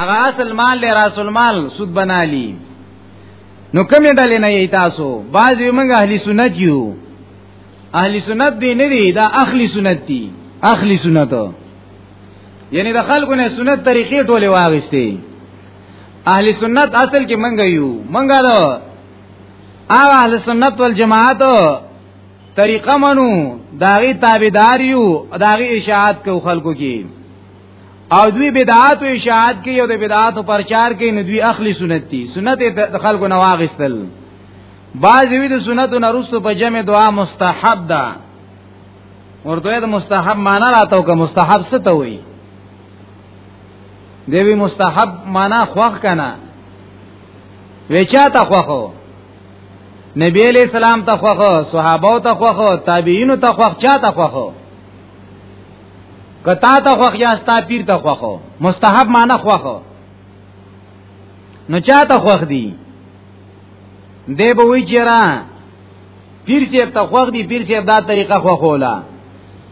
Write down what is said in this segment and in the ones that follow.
هغه اصل مال له راس المال سود بنالي نو کوم ډلې نه یی تاسو بعض یو موږ اهلی سنت یو اهلی سنت دی نه دی دا اخلی سنت دی اخلی سنت یعنی د خلکو نه سنت طریقې ټوله واغستې اهلی سنت اصل کې منګ یو منګا دا اهل سنت والجماعت طریقه منو داغي تابعداریو داغي اشاعت کو خلکو کې او دوی بدعات او اشاعت کې او د بدعات او پرچار کې نه دوی اخلي سنت دي سنت د خلکو نه واغستل بعض وی د سنت نه رسو په جمع دعا مستحب ده ورته د مستحب معنا راتاو که مستحب څه ته وایي دوی مستحب معنا خوخ کنه وچا تا خوخو نبی علیہ السلام ته خوخه صحابه ته خوخه تابعین ته خوخه چا ته خوخه کتا ته خوخه یا ستا پیر ته خوخه مستحب معنی خوخه نو چا ته خوخه دی دی به وی چیرې پیر سیب ته خوخه دی پیر سیب دا طریقه خوخه ولا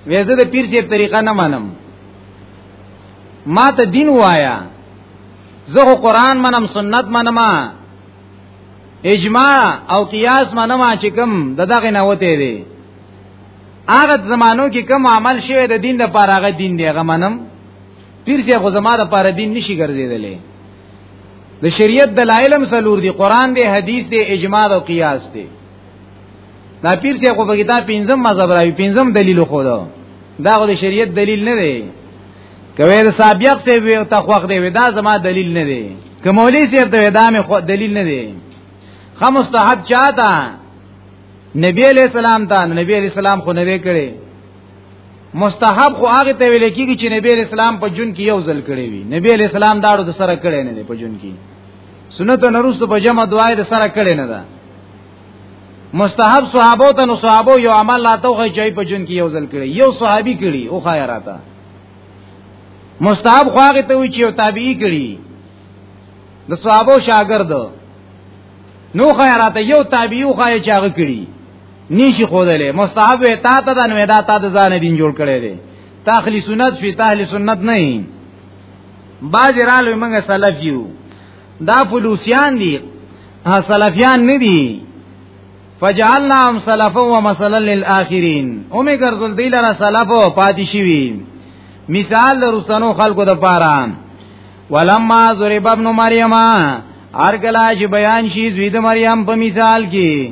وې زه د پیر سیب طریقه نه منم ما ته دین وایا زه قرآن منم سنت منم اجماع او قیاس معنی ما چې کوم د دغه نه وته دی هغه زمانو کې کوم عمل شوی د دین د پاره هغه دین دی هغه منم پیر چې خو زما د پاره دین نشي ګرځیدلې د شریعت دلایلم سلور دی قران دی حدیث دی اجماع او قیاس دی دا پیر چې خو په کتاب پنځم مذهب راوي پنځم دلیل خو دا دا د شریعت دلیل نه دی کوي د سابق ته وي او تخوخ دی ودا زما دلیل نه دی کومولي سي ته ودا مې خو دلیل نه دی خو مستحب چاته نبی علیہ السلام ته نبی علیہ السلام خو نه دی کړی مستحب خو هغه ته ویل کیږي چې نبی علیہ السلام په جون کې یو ځل کړی وي نبی علیہ السلام داړو د سره کړی نه دی په جون کې سنت نورست په جمع دعای د سره کړی نه ده مستحب صحابو ته نو صحابو یو عمل لاته خو چې په جون کې یو ځل کړی یو صحابي کړی او خیراته مستحب خو هغه ته وی چې او تابعی کړي د صحابه شاګرد نو خیرات یو تابعی خو یې چاغه کړي نشي خودلې مستحب وې تا ته د نو دا تا د ځان دین جوړ کړي دي تخلی سنت فی تحلی سنت نه باز رالو موږ سلف یو دا فلوسیان دي سلفیان نه دي فجعلناهم سلفا ومثلا للآخرين هم ګرځول دی لره سلف او پاتې شوی مثال لرسنو خلقو د پاره ولما ضرب ابن مریم هر کله چې بیان شي زوی د مریم په مثال کې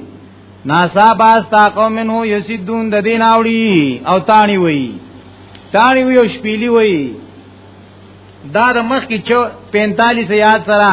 ناسا باز تا قوم منو یسدون د دین اوړي او تانی وای تانی وی او شپېلی وای دا د مخ کې 45 یاد سره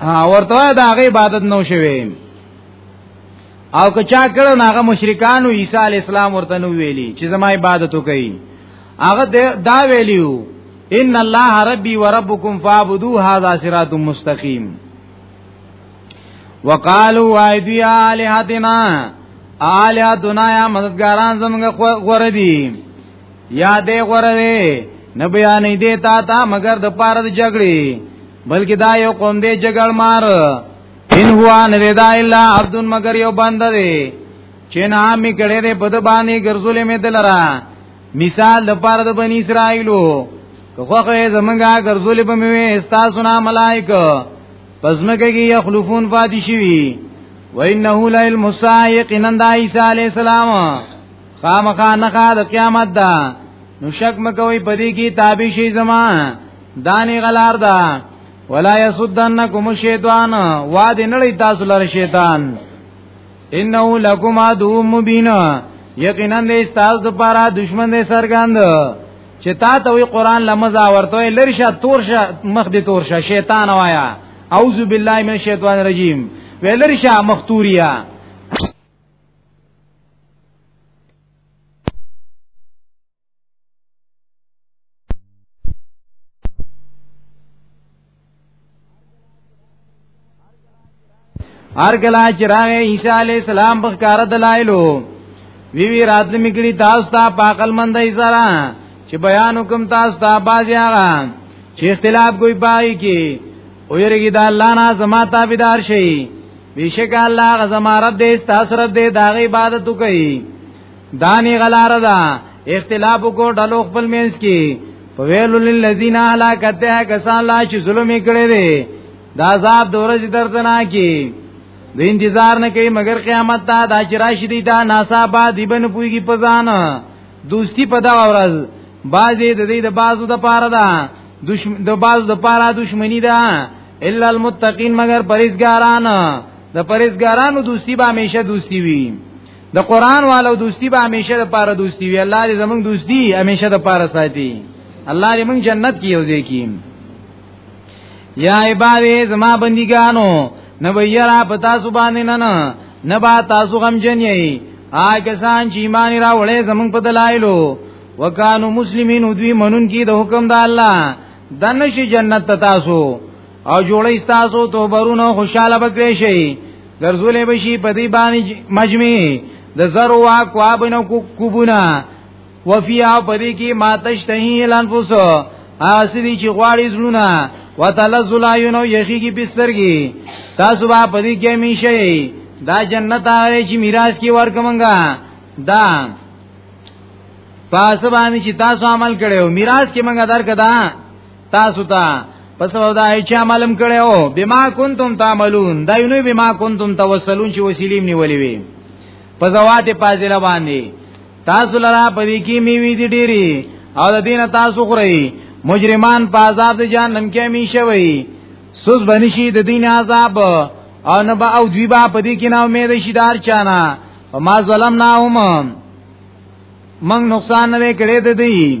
ها ورته دا غي عبادت نو شوي او که چا کړه ناغه مشرکان او عیسی علی السلام ورته نو ویلي چې زما عبادت وکړي هغه دا ویلیو ان الله ربي وربكم فاعبدوا هذا صراط مستقيم وقالوا وايدي الهتنا آلیا دنیا مددګاران زمونږ غوړه دي یا دې غوړه نه بیانې دې تا تا مگر د پاره د جګړې بلکې دا یو قوم دی جګړ مار ان هو ان رضا الا عبد مگر یو بند دی چې نام می کړه دې په د باندې ګرځولې مې دلرا مثال د پاره د بنی اسرائیلو کوخه زمونږه ګرځولې به مې استاسو نه ملائکه پزمکه کې یخلفون فاتې شي و انه لعلم السائق نند عیسی علی السلام خامخا نه خا د قیامت دا نو شک مکوې پدې کې تابع شي زمان دانی غلار دا ولا یسدنکم شیطان واد نړی تاسو لر شیطان انه لکم عدو مبین یقینا دې تاسو د پاره دشمن دې سرګند چې تا ته وی قران لمزا ورته لرشه تورشه مخ دې تورشه شیطان وایا اعوذ بالله من الشیطان الرجیم ولرشه مختوریا هر کله چې راغی عیسی علی السلام په کار دلایلو وی وی راتل میګړي تاسو ته پاکل مندای سره چې بیان حکم تاسو ته بازی هغه چې اختلاف کوئی پای کی او یریږي د الله نه زما تابعدار شي بیشک الله غزما رب دې تاسو رب دې داغه عبادت کوي دانی غلار دا اختلاف کو ډلو خپل مینس کی په ویل للذین هلاکت ده کسان لا چې ظلم کړي دي دا عذاب د ورځې دردناکي د انتظار نه کوي مگر قیامت ته دا چې راشي دی دا ناسا با دی بن پویږي په ځان دوستی په دا ورځ بازي د دې د بازو د پاره ده دشمن د بازو د پاره دشمنی ده الا المتقین مگر پرېزګاران د پرېزګارانو دوستی به همیشه دوستی وي د قران والو دوستی به همیشه د پاره دوستی وي الله دې زمونږ دوستی همیشه د پاره ساتي الله دې موږ جنت کې یوځي کی یا عبادی زما بندګانو نه ویرا پتا سبحان نه نه نه با تاسو غم جنې آی کسان چې ایمان را وړې زمونږ په دلایلو وکانو مسلمین دوی منون کی د حکم د الله دنه شي جنت تاسو او جوړی تاسو تو برونو خوشاله بکری شي ګرځولې بشي په دې باندې مجمع د زرو وا کوابنو کوبونه وفیا پدې کې ما تشتهی الانفس اسری چې غواړي زړونه وتلذل عینو یخی کی بسترګي تاسو به پدې کې میشه دا جنت هغه چې میراث کې ورکمنګا دا پاس باندې چې تاسو عمل کړو میراث کې منګه درکدا تاسو ته پس او دا چې عملم کړو بما کنتم تعملون دا یو نه بما کنتم توسلون چې وسیلیم نیولې وي په زوات پازله باندې تاسو لرا پدې کې میوي دي ډېری او د دین تاسو خوري مجرمان په عذاب د جهنم کې همیشه وي سوز بنشي د دین عذاب او نه با او دوی با پدې کې نه امید شي دار چانا وما ظلمناهم من نقصان نه کړې د دې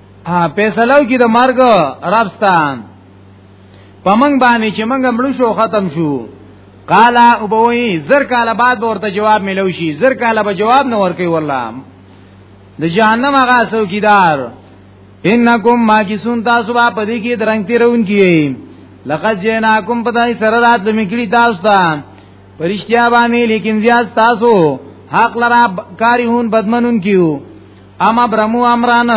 ها فیصلو کې د مرګ ربستان پمنګ باندې چې منګ مړ شو ختم شو قال او بوئی زر کال بعد ورته جواب ملو شي زر کال به جواب نه ورکي والله د جهنم هغه څوکیدار انکم ماکسون تاسو با پدې کې درنګ تیرون کیږي لقد جناکم پدای سره رات میکلی تاسو ته پرشتیا باندې لیکن زیاد تاسو حق لرا کاری هون بدمنون کیو اما برمو امران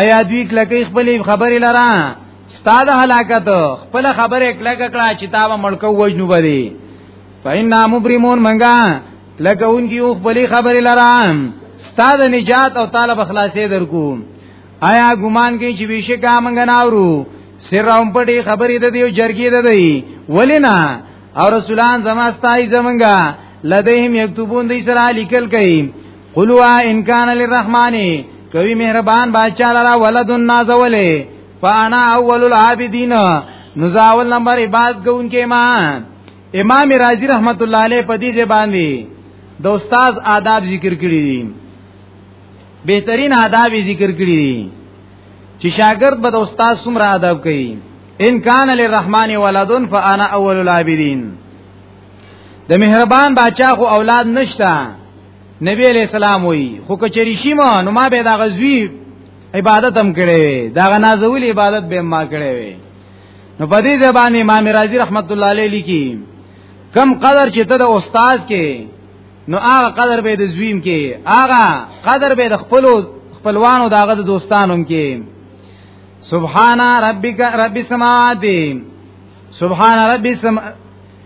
آیا دوی کلکی خپل خبرې لرا ستاد هلاکت خپل خبرې کلک کړه چې تا به ملکو وجنو بری فإنا مبرمون منګه لکه اونګي او خپل خبرې لرا ستاد نجات او طالب خلاصې درکو آیا ګمان کې چې بشکا منګه ناورو سر هم پټي خبرې ده دیو جرګې ده دی ولینا او رسولان زما ستای زمنګا لدیهم یكتبون دی سره لیکل کوي قلوا ان کان للرحمن کوي مهربان بادشاہ لرا ولد نازولې فانا اول العابدین نزاول نمبر عبادت کوونکې ما امام رازی رحمت الله علیه په دې زبان دی د استاد آداب ذکر کړی دي بهترین آداب ذکر کړی دي چې شاګرد به د استاد څومره آداب کوي ان کان للرحمن ولدن فانا اول العابدین د مهربان بچا خو اولاد نشتا نبی علیہ السلام وی خو کچری شیم نو ما به دا غزوی عبادت هم کړي دا غنازول عبادت به ما کړي نو په دې زبان امام رازی رحمت الله علیه لیکي کم قدر چې ته د استاد کې نو هغه قدر به د زویم کې هغه قدر به د خپل خپلوانو داغه د دوستانو کې سبحان ربک رب السماوات سبحان رب السما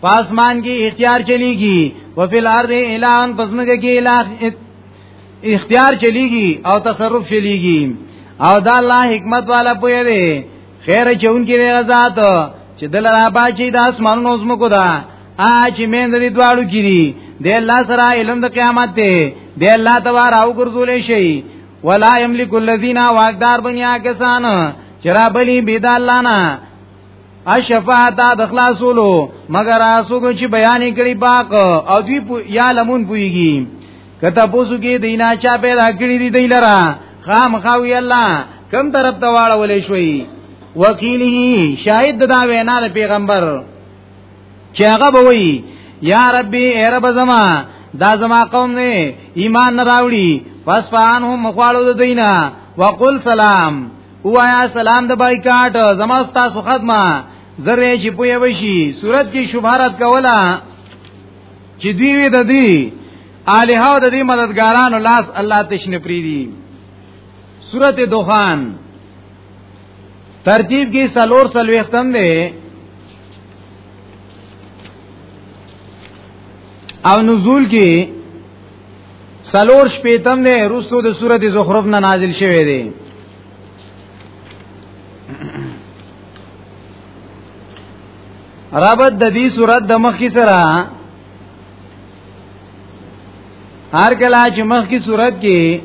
پاسمان کې اختیار چلیږي او فل ارض اعلان پسمګه کې اعلان اختیار چلیږي او تصرف چلیږي او دا الله حکمت والا پوی دی خیر چون کې دی ذات چې دل را باچی د اسمانونو زمکو دا اج مین دې دواړو کړي د الله سره علم د قیامت دی د الله تبار او ګرځولې شي ولا یملک الذین واقدار بنیا کسان چرابلی بيد الله نه اشفاعتا د خلاصولو مگر اسو کو چې بیان کړي باق او دوی پو یا لمون پويږي کته پوسو کې دینا چا پیدا کړی دی دی لرا خام خاوی الله کم طرف ته واړولې شوی وکیله شاهد دا وینا د پیغمبر چې هغه به وی یا ربي اے رب زما دا زما قوم نه ایمان نه راوړي پس فانهم مخوالو د دینه وقل سلام وایا سلام د بایکاټ زما تاسو خدمه زره چې پوي وشي صورت کې شبهارت کولا چې دوی وی د دې الها د دې مددګارانو لاس الله تشنه پری دي صورت دوخان ترتیب کې سلور سلوختم دی او نزول کې سلور شپیتم نه رستو د سورته زخرف نه نازل شوی دی رابط د دې سورته د مخ کی سره هر کله چې مخ کی صورت کې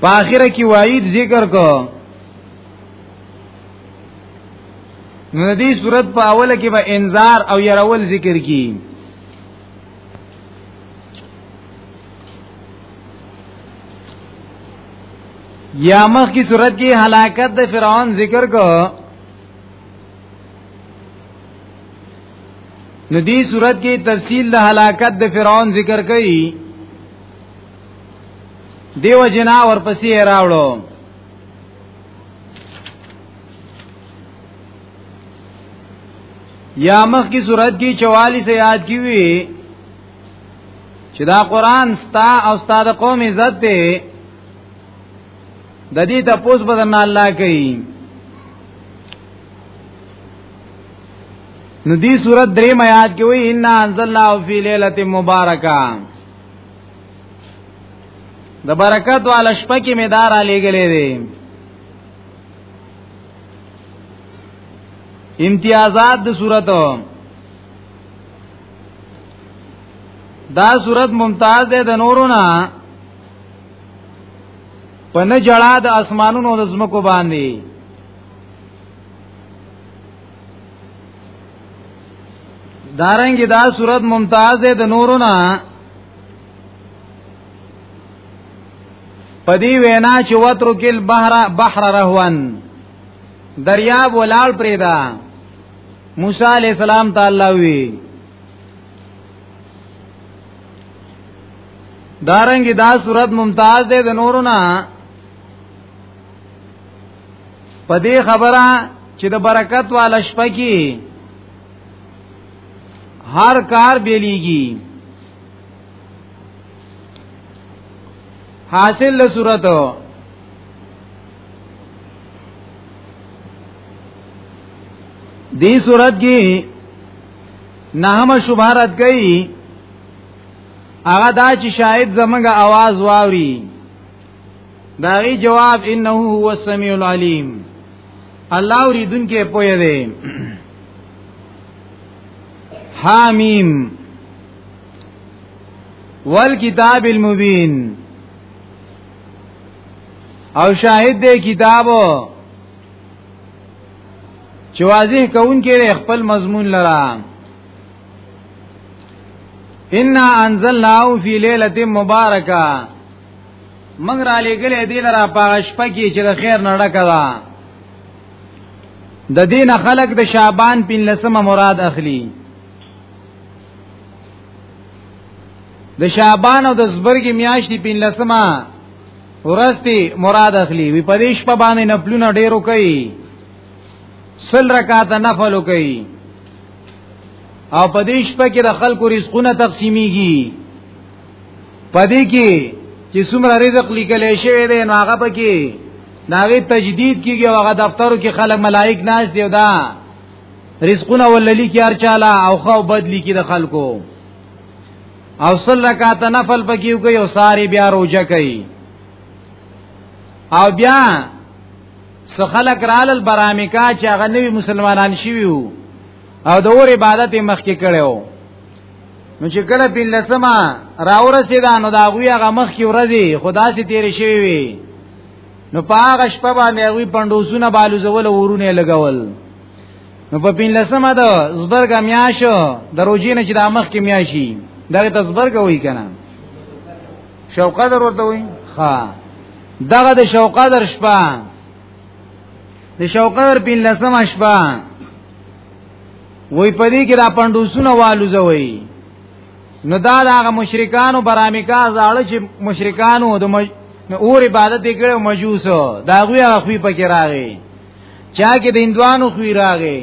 په اخره کې وعید ذکر کو نو دې صورت په اوله کې به انذار او يرول ذکر کی یا مخ کی صورت کې هلاکت د فرعون ذکر کو نو دې صورت کې تفصیل د هلاکت د فرعون ذکر کړي دیو جنا ورپسې راوړو یا مخ کی صورت کی 44 سے یاد کی وی چې دا قران ستا او ستا د قوم عزت دی د دې ته پوس بدن الله کوي نو دی صورت درې میات کې وی ان انزلنا فی ليله مبارکه د برکت والا شپه کې مې دار علی ګلې دي امتیازات د صورت دا صورت ممتاز ده د نورو نه په نه جړا د اسمانونو د زمکو باندې دارنګ دا صورت ممتاز ده د نورو نه پدی وینا چې وترک البحر بحر رهوان دریاب ولال پریدا موسی علی السلام تعالی وی دارنګ دا صورت ممتاز ده د نورو نه پدې خبره چې د برکت والا شپه کې هر کار بیلیږي حاصل له صورت دی صورت کې نهم شبهارت گئی هغه دا چې شاید زمنګ आवाज واوري داغي جواب انه هو السميع العليم الله اوریدن کې پوهه دی حامیم والکتاب المبین او شاهد دې کتابو چې واضح کون کې خپل مضمون لرا ان انزلناه فی ليله مبارکه موږ را لګلې دې لرا پاغش پکې چې د خیر نړه کړه د دین خلق د شعبان پین لسمه مراد اخلي د شعبان او د زبرګي میاشتې پین لسمه ورستی مراد اخلي وی پدیش په باندې نفلونه ډیرو کوي سل رکعات نفل کوي او پدیش په کې د خلکو رزقونه تقسیمیږي پدې کې چې څومره رزق لیکل شوی دی نو هغه پکې ناغي تجدید کیږي او هغه دفترو کې خلک ملائک ناز دی او دا رزقونه وللی کی هر چاله او خو بدلی کی د خلکو او صل رکعات نفل پکیو کوي او ساری بیا روزه کوي او بیا سخلق رال البرامکا چې هغه نوی مسلمانان شوی وو او د اور عبادت مخکې کړو نو چې کله په لسمه راورسېدانو دا غوی هغه مخکې ورځي خدا سي تیر شوی وي نو پاغه شپه باندې وی پندوسونه بالو زول ورونه لګول نو په پین لسمه ده زبرګ میاشو دروجی نه چې د مخ کې میاشي دغه تزبرګ وای کنه شوقه در ورته وای ها دغه د شوقه در شپه د شوقه در پین لسمه شپه وای پدې کې را پندوسونه والو زوي نو دا د هغه مشرکانو برامکا زاړه چې مشرکانو د نو اور عبادت وکړو مجوس دا غوی اخوی پکې راغی چا کې د هندوانو خوی راغی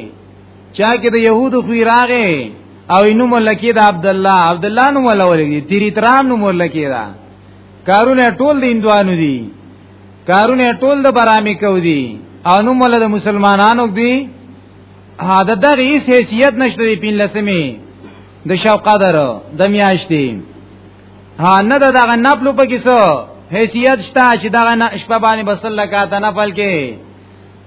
چا کې د يهودو خوی راغی او نو ملکی د عبد الله عبد الله نو مولوی تیری ترام نو ملکی دا کارونه ټول د هندوانو دي کارونه ټول د برامي کو دي او نو مل د مسلمانانو دي ها د دغه هیڅ حیثیت نشته دی پین لسمی د شوق قدر د میاشتې ها نه دا دغه نفل په کې څه حیثیت شته چې دغه شپه باندې بسل لکاته نفل کې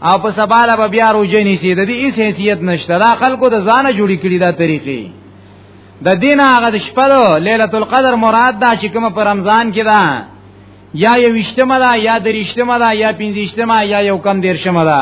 او په سباله به بیا روزه نیسی د دې هیڅ حیثیت نشته دا خلکو د ځانه جوړی کړی دا طریقې د دین هغه د شپه ليله القدر مراد دا چې کوم په رمضان کې ده یا یو وشتمه ده یا درشتمه ده یا پنځشتمه یا یو کم دیرشمه ده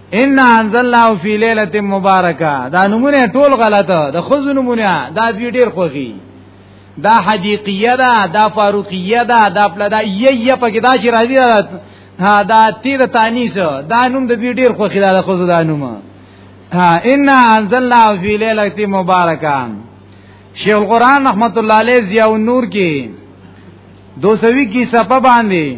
ان انزلنا فی ليله مبارکه دا نمونه ټول غلطه د خود نمونه دا دوی ډیر خوږي دا حدیقیه ده دا فاروقیه ده دا پلدا یی په کې دا چې راځي دا دا تیر تانیس دا نوم د دوی ډیر خوږي دا خود دا نومه ان انزلنا فی ليله مبارکه شیخ القران رحمت الله علیه ضیاء النور کې 220 کی صفه باندې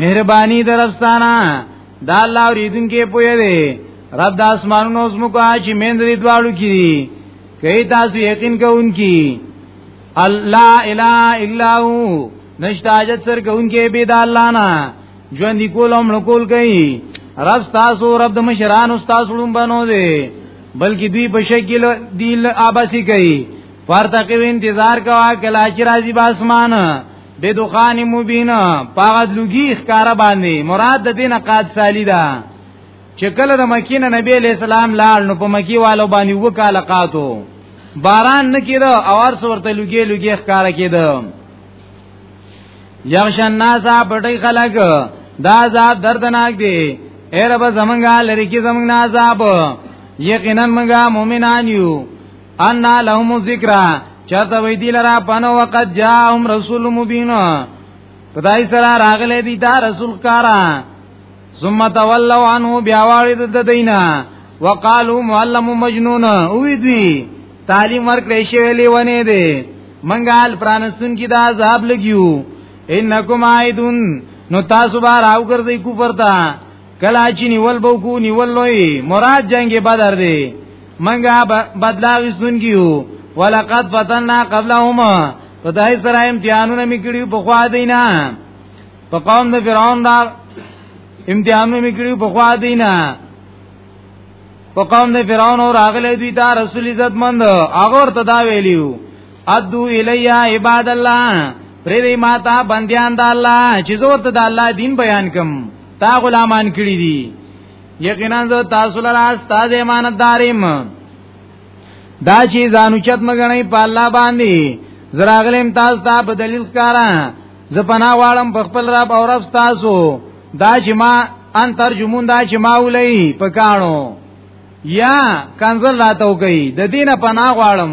مهرباني درستانه دا الله اوریدونکي پوهه دی رب د اسمانونو زمکو چې مند دي دواړو کې دي کوي تاسو یقین کوونکی الله الا الا هو نشتا حاجت سر کوونکی به د الله نه ژوند دی کول هم نقول کوي رب تاسو رب د مشران استاد لوم بنو دي بلکې دوی په شکل دی آباسی کوي فرتقیو انتظار کوا کلا چې راځي باسمان به دخان مبین پاغد لوګي ښکارا باندې مراد د دینه قاد سالی ده چې کله د مکینه نبی علیہ السلام لاړ نو په مکی والو باندې وکاله قاتو باران نکیدو او هر څورته لوګي لوګي ښکارا کیدو یغش الناس پټی خلق دا عذاب دردناک دی اے رب زمنګا لری کی زمنګ عذاب یقینا منګا مومنان یو ان لهم ذکر چاته وی دی لرا پنو وقت جاءهم رسول مبین خدای سره راغله دی دا رسول کارا ثم تولوا عنه بیا وارد د دینه وقالو معلم مجنون او دی تعلیم ورکړې شوی لیونه دی منګال پرانستون کی دا عذاب لګیو انکم عائدون نو تاسو بار او ګرځي کوپر ته کلا چې نیول بو کو نیول لوی مراد جنگ بدر دی منګه بدلا غسن کیو ولقد فتننا قبلهما خدای سره امتحانونه میکړي په خوا دینا په قوم د فرعون دا امتحانونه میکړي په خوا دینا په قوم د فرعون اور اغله دوی ته رسول عزت مند هغه ورته دا ویلیو ادو الیا عباد الله پرې ما ته بندیان د الله چې زه ورته د الله دین بیان کوم تا غلامان کړی دي یقینا زه تاسو لپاره استاد امانتداریم دا چې ځانو چت مګنې په الله باندې زراغلم تاسو ته په دلیل کارا زه پنا واړم په خپل رب او رب تاسو دا چې ما ان ترجمون دا چې ما ولې پکانو یا کنزل راتو کوي د دینه پنا واړم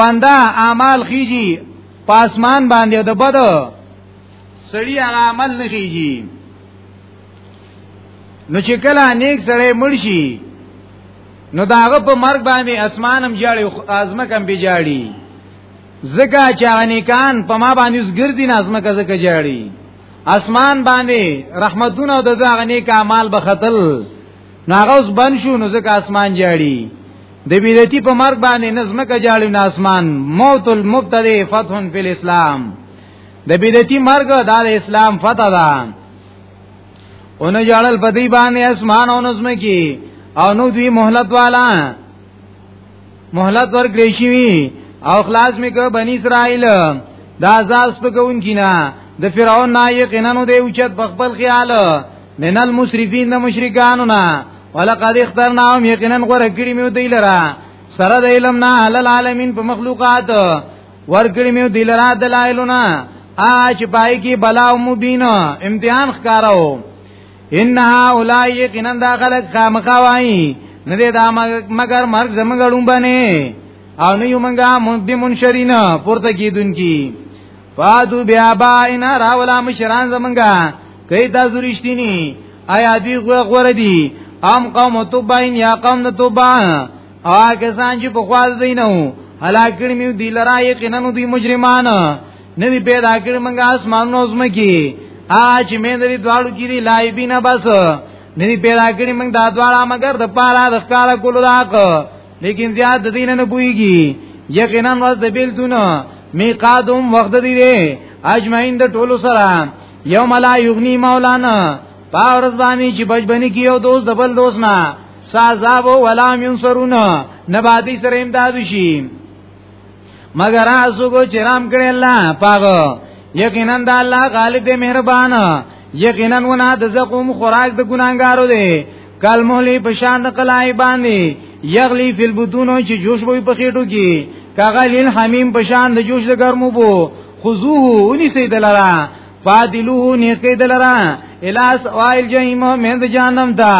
بنده اعمال خيږي پاسمان باندې د بد سړی هغه عمل نه خيږي نو چې کله نیک سړی مړ شي نو داغه په مرګ باندې اسمانم جاړي ازمکم به جاړي زکا چانی کان په ما باندې زګردي نازمه کزه کې جاړي اسمان باندې رحمتونه د ځاغنی کمال بختل ناغه اوس بن شو نو ځکه اسمان جاړي د بیرتی په مرګ باندې نظمکه جاړي نه اسمان موت المبتدی فتح فی الاسلام د بیرتی مرګ د اسلام فتح ده اون جاړل په دی باندې اسمان او نظمکی او نو دوی مهلت والا مهلت ورکړی شوی او خلاص مې کو بنی اسرائیل دا ځاس پکون کینا د فرعون نه یقینا نو دی اوچت بخبل خیال من المسرفین د مشرکانو نه ولقد اخترناهم یقینا غره کړی مې دی لرا سره د علم نه اهل العالمین په مخلوقات ورګړی مې دی لرا دلایلونه اج پای کی بلا مبین امتحان ښکارو ان هؤلاء یقینا دا خلق خامخا وایي نه دې دا مگر مرګ زمونږ لوم باندې او نه یو مونږه مونږ به منشرین پورته کیدونکي فادو بیا باینا راولا مشران زمونږه کئ تاسو رښتینی آیا دی غوړه دی ام قوم توباین یا قوم د توبا او کسان چې په خواز دینو هلاکړ میو دی لرا یقینا دی مجرمان ندی پیدا کړی منګه اسمان نو زم کی اج مې درې دواړو کې دی لایبین بس ندی پیدا کړی منګ دا دواړه مگر د پاره د ښکارا کولو داک لیکن زیاد د دین نه بوئیږي یقینا ورځ د بیلتونه میقادم وخت دی دی اجمعین د ټولو سره یوم لا یغنی مولانا پاورز باندې چې بجبنی کیو دوست د بل دوست نه سازابو ولا منصرون نبادی سره امداد شي مگر اسو کو چرام کړي الله پاغو یقینا د الله غالب دی مهربان یقینا ونه د زقوم خوراک د ګناګارو دی کال مهلی په شان د قلای باندې یغلی فی البطون چې جوش وي په خېټو کې کاغه لیل حمیم په شان د جوش د ګرمو بو خذوه ونی سیدلرا فادلوه نیکې دلرا الاس وائل جهنم مند جهنم تا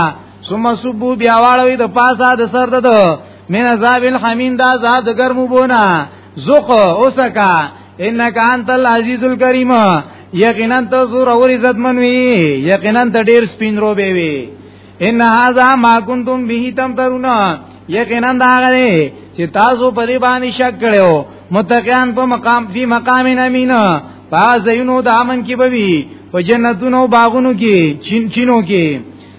ثم صبو بیا واړوي د پاسه د سر ده من عذاب الحمیم دا عذاب د ګرمو بونا زوق اوسکا انک انت العزیز الکریم یقینا ته زور او عزت منوي یقینا ته ډیر سپین رو به وي ان هاذا ما کنتم به تم ترون یقینا دا غره چې تاسو په دې باندې شک کړو متقیان په مقام فی مقام امین پازینو د امن کې بوي په جنتونو باغونو کې چین چینو کې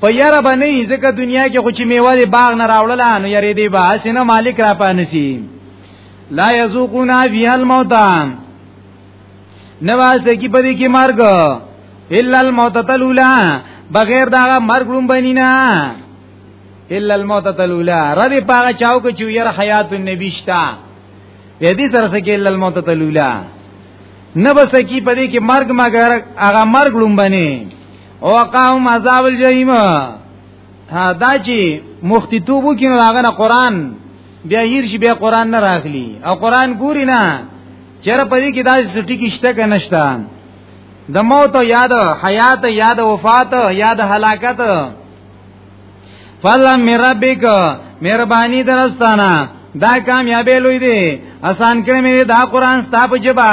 په یاره باندې ځکه دنیا کې خو چې میوه دی باغ نه راوړل نو یری دی با سینه مالک را پانسی لا یذوقون فیها الموت نواز کی پدې کې مرګ الا الموت تلولا بغیر دا مرګ لوم بنینا الا الموت تلولا ردی پاغه چاو کې چې یره حیات النبی شتا په دې سره سکه الا الموت تلولا نه بس کی پدې کې مرګ مګر هغه مرګ لوم بنی او قام عذاب الجحیم ها دا چې مختی توبو کې نو هغه قرآن بیا هیر شي بیا قرآن نه راغلی او قرآن ګوري نه چیرې په دې کې دا سټی کې شته کنه شته د موت یاد حیات یاد وفات یاد هلاکت فلم می ربک مهربانی درستانا دا کامیابی لوی دی آسان کړی می دا قران ستاپ جبا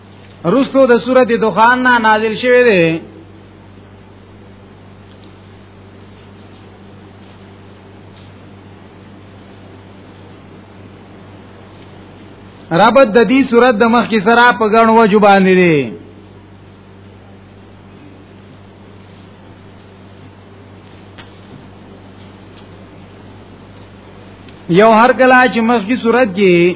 رستو د سورت دخان نا نازل شوه دی ربط د دې صورت د مخ کې سره په غن وجو باندې دی یو هر کله چې مخ کی صورت کې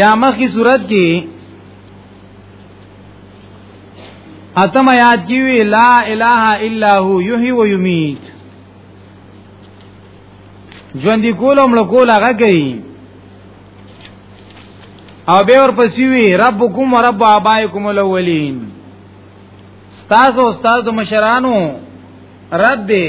یا مخی صورت کې اتم آیات کې وی لا اله الا هو یحیی و یمیت ژوند کولم له کوله غږی او به ور پسې وی ربکم و رب ابائکم الاولین استاد او استاد مشرانو رب دې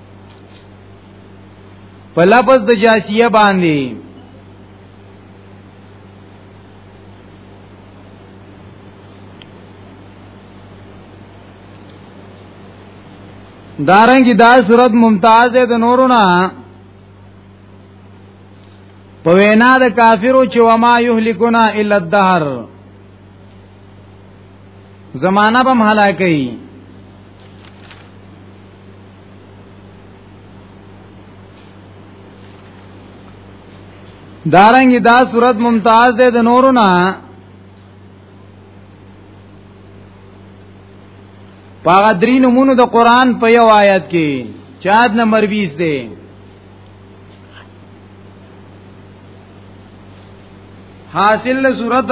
په لفظ د جاسیه باندې دارنګي دا صورت ممتاز ده د نورو نه په وینا د کافرو چې وما یهلکنا الا الدهر زمانہ بم هلاکې دارنګ دا صورت ممتاز ده د نورو نه پاغه درې نمونه د قران په یو آیت کې چاد نمبر 20 ده حاصل صورت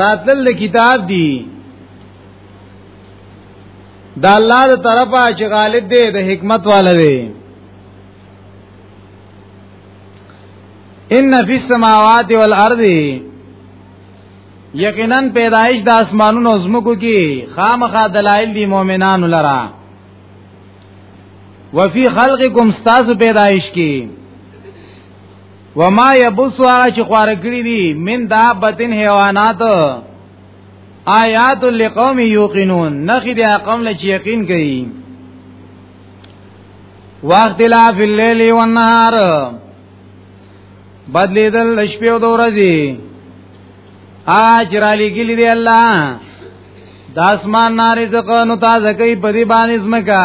راتل کتاب دی دا الله د طرفه چې غالب دی د حکمت والا دی ان فی السماوات والارض یقینا پیدایش د اسمانونو زمکو کې خامخا دلایل دی مؤمنانو لرا وفي خلقکم استاذ پیدایش کې وما يبص هغه چې خوار کړی دي من دابتن حیوانات آیات لقوم یوقنون نخی دی قوم لچ یقین کوي وقت لا فی اللیل والنهار بدلیدل شپې او ورځې اج را لګیلی دی الله د اسمان نارې زکه نو تازه کوي په دې باندې زمکا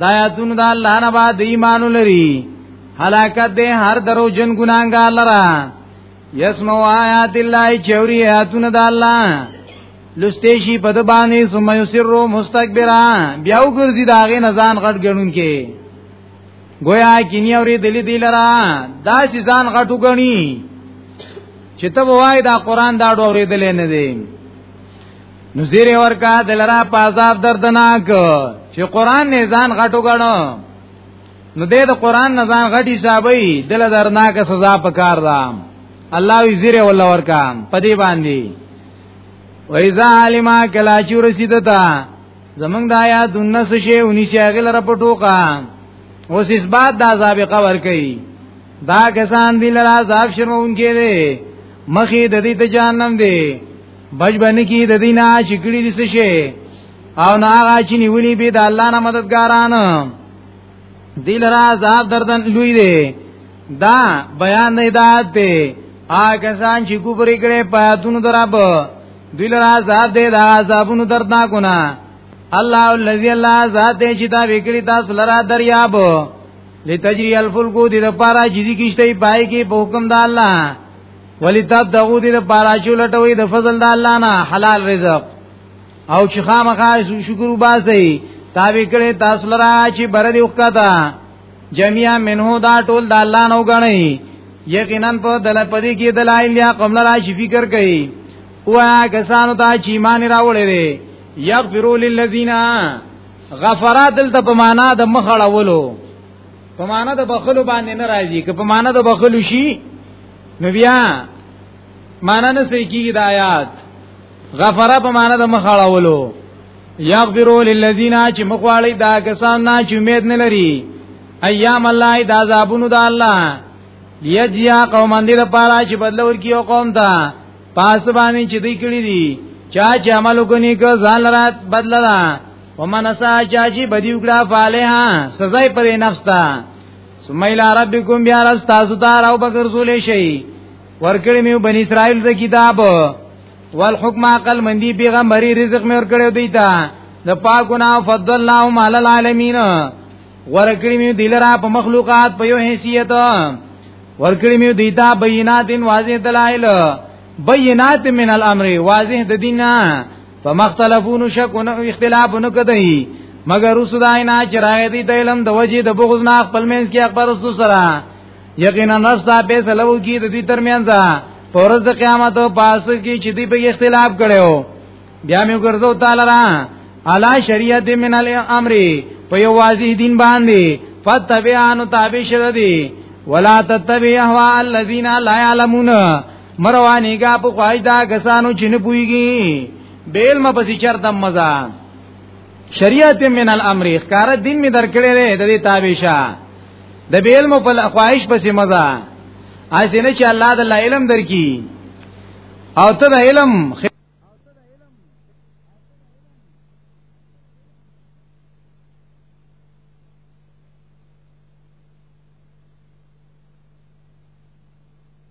دا آیاتونه د الله نه بعد ایمان لري هلاکت دې هر درو جن ګناګار لرا یسمع آیات الله چوری آیاتونه د الله لستیشی په د باندې ثم یسرو مستكبرا بیا وګرځي دا غي نزان غټ غنون کې گویا کینی اوري دلی دی لرا دا چې ځان غټو غني چې ته وای دا قران دا ډورې دلې نه دی نو زیر ورکا دلرا په عذاب دردناک چې قران نه ځان غټو غړو نو دې د قران نه ځان غټي صاحبې دل درناک سزا پکار دا الله وی زیر ولا ورکا پدی باندې وایذا عالما کلا چې رسیدتا زمنګ دا یا دنس شی ونی چې هغه لره پټوکا اوس اس بعد دا عذاب قبر کوي دا کسان دی لرا عذاب شرمون کې دي مخې د دې ته جهنم دی بچ باندې کې د دینه چې کړي دي څه شي او نه هغه چې نیولې به د الله نه مددګاران دل را عذاب دردن لوی دی دا بیان نه دات دی هغه سان چې کوپر کړي پیاتونو دراب دل را عذاب دی دا عذابونو دردناکونه الله الذي الله ذات دې چې دا وکړي تاسو لرا دریاب لتجري الفلکو دې لپاره چې دې کیشته پای کې په حکم د الله ولی تب دغو دې لپاره چې لټوي د فضل د الله نه حلال رزق او چې خامخا شکر وباسي تابع کړي تاسو لرا چې بر دې وکتا جميعا منه دا ټول د الله نه وګڼي یقینا په دل پدې کې دلایل یا قوم لرا چې فکر کوي وا کسانو ته چې ایمان راوړي دي یغفروا للذین غفرات دل ته په معنا د مخړولو په معنا د بخلو باندې نه راځي که په معنا د بخلو شي نو بیا معنا نه سې کیږي د آیات غفر په معنا د مخاړولو یغفروا للذین چې مخواړی دا کسان نه چې امید نه لري ایام الله د عذابونو د الله یجیا قوم اندی د پاره چې بدل ورکی او قوم ته پاس باندې چې دوی کړی دي چا چې عمل وکړي کو ځان رات بدل را ومن سا چا چې بدی وکړه فالها سزا یې پر نفس ته ثم الى ربكم بیا رس تاسو ته راو بغرزول شي ورکړی میو بنی اسرائیل د کتاب والحکم عقل مندی پیغمبري رزق مې ورکړی دی تا د پاکونه فضل اللهم علی العالمین ورکړی میو دلرا په مخلوقات په یو حیثیت ورکړی میو دیتا بینات واضح دلائل بینات من الامر واضح د دینه فمختلفون شکونه اختلافونه کدی مگر اوس دا نه چې راغی دی علم د وجې د بغض نه خپل مینس کې اکبر رسو سره یقینا نفس دا په سلو کې د دې ترمنځ پرز د قیامت او پاس کې چې دی په اختلاف کړو بیا مې ګرځو تعالی را علا شریعت من الامر په یو واضح دین باندې فتبعانو تابع شدی ولا تتبع اهوا الذين لا يعلمون مروانی گا په خوای دا کسانو چې نه پويږي بیل ما پسې چرته مزه شریعت من الامر اخکار دین می درکړې ده د دې تابع شه د بیل مو په خواهش پسې مزه اسینه چې الله د علم درکې او ته د علم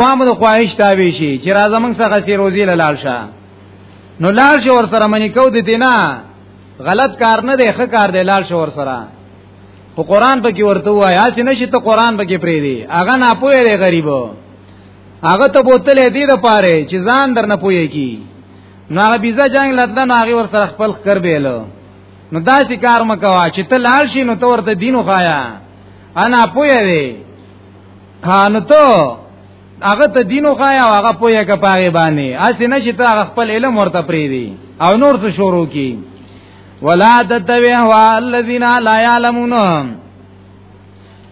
عوام د خواهش تابع شي چې را زمنګ څخه سی روزي لاله شه نو لال شو ور سره منی کو د دینا غلط کار نه دی ښه کار دی لال شو ور سره خو قران پکې ورته وای اسی نشي ته قران پکې پری دی هغه نه پوهه دی غریبو هغه ته بوتل دی د پاره چې ځان درنه پوهه کی نو هغه بیزه جنگ لته نو هغه ور سره خپل کر بیلو نو دا شي کار مکوا چې ته لال شي نو تور ته دینو خایا انا پوی وی کانو ته هغه ته دینو خایا هغه پوی کا پاره باندې اسی نشي ته هغه خپل علم ورته پری دی او نور څه شروع کی ولا تتبع هوا الذين لا يعلمون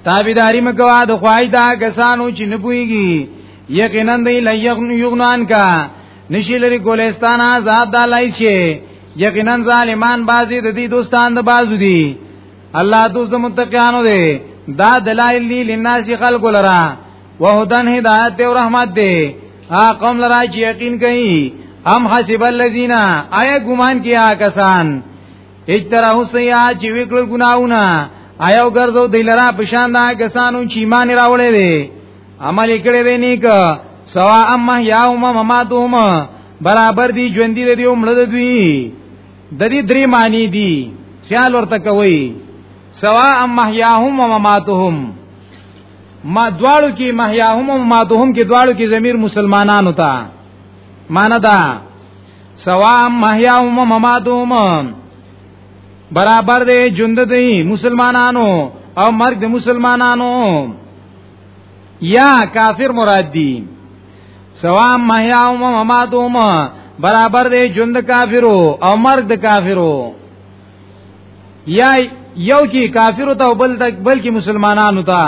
تابیداری مکوا د خوای دا کسانو چې نه پويږي یقینا دی لغنان کا نشي لري ګولستان آزاد د لای شي یقینا ظالمان بازي د دې دوستان د بازو دي الله دوست متقینانو دي دا دلایل دي لناس خلق لرا وهدن هدایت او رحمت دي ها قوم لرا چې یقین کوي هم حسب الذین آیا ګمان کیا کسان اجترا حسیا چې وکړ ګناونه آیا ګرځو دلرا پشان دا کسانو چې ایمان راوړل دي عمل کړي وي نیک سوا اما یاوم مماتوم برابر دي ژوند دي دی عمر د دوی د دې درې معنی دي خیال ورته کوي سوا اما یاهم مماتوم ما دواړو کې محیاهم مماتوم کې دواړو کې ضمیر مسلمانانو ته معنی دا سوا محیاهم مماتوم برابر دی ژوند دی مسلمانانو او مرګ د مسلمانانو یا کافر مراد دی سوا محیا او مماتو ما برابر دی ژوند کافرو او مرګ د کافرو یا یو کی کافرو ته بل تک بلکی مسلمانانو ته